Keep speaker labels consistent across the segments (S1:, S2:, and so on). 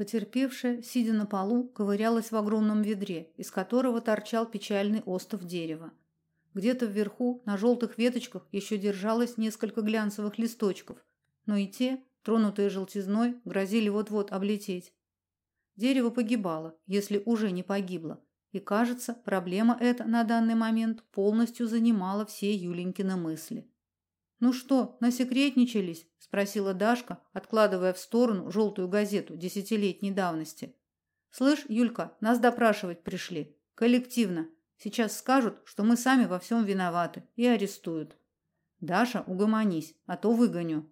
S1: Потерпевшая, сидя на полу, ковырялась в огромном ведре, из которого торчал печальный остов дерева. Где-то вверху, на желтых веточках, еще держалось несколько глянцевых листочков, но и те, тронутые желтизной, грозили вот-вот облететь. Дерево погибало, если уже не погибло, и, кажется, проблема эта на данный момент полностью занимала все Юленькины мысли. «Ну что, насекретничались?» – спросила Дашка, откладывая в сторону желтую газету десятилетней давности. «Слышь, Юлька, нас допрашивать пришли. Коллективно. Сейчас скажут, что мы сами во всем виноваты и арестуют. Даша, угомонись, а то выгоню.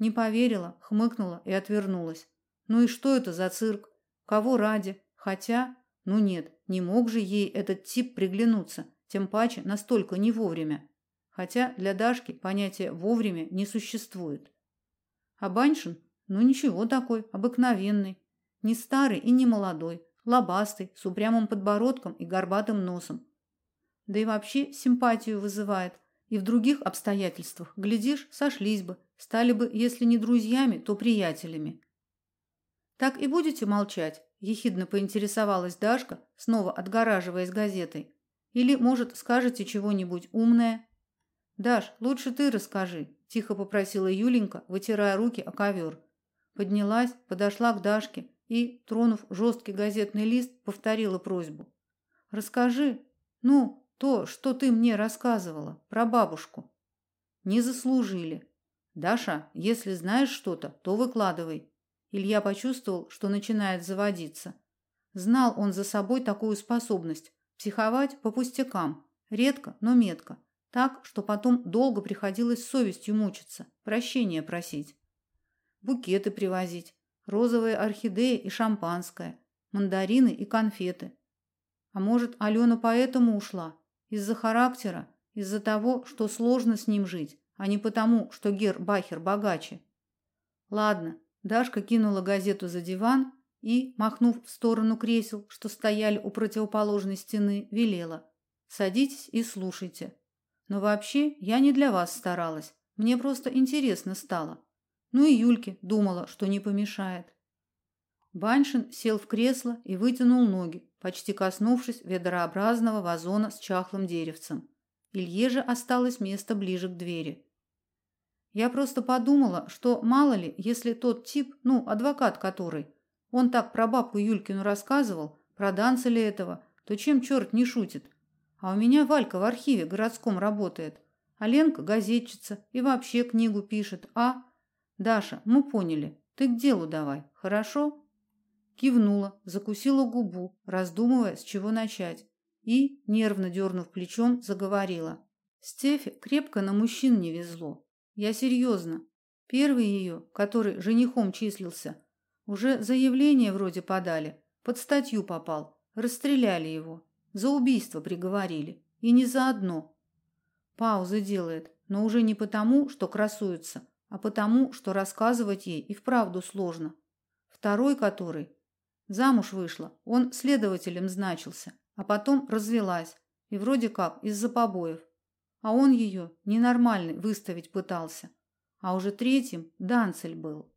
S1: Не поверила, хмыкнула и отвернулась. Ну и что это за цирк? Кого ради? Хотя, ну нет, не мог же ей этот тип приглянуться, тем паче настолько не вовремя. Хотя для Дашки понятия вовремя не существует. А Баншин, ну ничего такой, обыкновенный, не старый и не молодой, лобастый, с упрямым подбородком и горбатым носом. Да и вообще симпатию вызывает. И в других обстоятельствах, глядишь, сошлись бы, стали бы, если не друзьями, то приятелями. Так и будете молчать? ехидно поинтересовалась Дашка, снова отгораживаясь газетой. Или, может, скажете чего-нибудь умное? Даш, лучше ты расскажи, тихо попросила Юленька, вытирая руки о ковер. Поднялась, подошла к Дашке и, тронув жесткий газетный лист, повторила просьбу. Расскажи, ну, то, что ты мне рассказывала про бабушку. Не заслужили. Даша, если знаешь что-то, то выкладывай. Илья почувствовал, что начинает заводиться. Знал он за собой такую способность психовать по пустякам, редко, но метко, так, что потом долго приходилось совестью мучиться, прощения просить. Букеты привозить, розовые орхидеи и шампанское, мандарины и конфеты. А может, Алена поэтому ушла? Из-за характера, из-за того, что сложно с ним жить, а не потому, что Гер Бахер богаче. Ладно, Дашка кинула газету за диван и, махнув в сторону кресел, что стояли у противоположной стены, велела: "Садитесь и слушайте. Но вообще, я не для вас старалась. Мне просто интересно стало. Ну и Юльке думала, что не помешает. Баншин сел в кресло и вытянул ноги, почти коснувшись ведрообразного вазона с чахлым деревцем. Илье же осталось место ближе к двери. Я просто подумала, что мало ли, если тот тип, ну, адвокат который, он так про бабку Юлькину рассказывал, про Данцеля этого, то чем черт не шутит? А у меня Валька в архиве городском работает, а Ленка газетчица и вообще книгу пишет, а Даша, мы поняли. Ты к делу давай, хорошо? Кивнула, закусила губу, раздумывая, с чего начать, и, нервно дернув плечом, заговорила. Стефе крепко на мужчин не везло. Я серьезно. Первый ее, который женихом числился, уже заявление вроде подали, под статью попал, расстреляли его, за убийство приговорили, и не за одно. Пауза делает, но уже не потому, что красуется, а потому, что рассказывать ей и вправду сложно. Второй, который замуж вышла, он следователем значился, а потом развелась, и вроде как из-за побоев. А он ее ненормальный выставить пытался. А уже третьим Данцель был.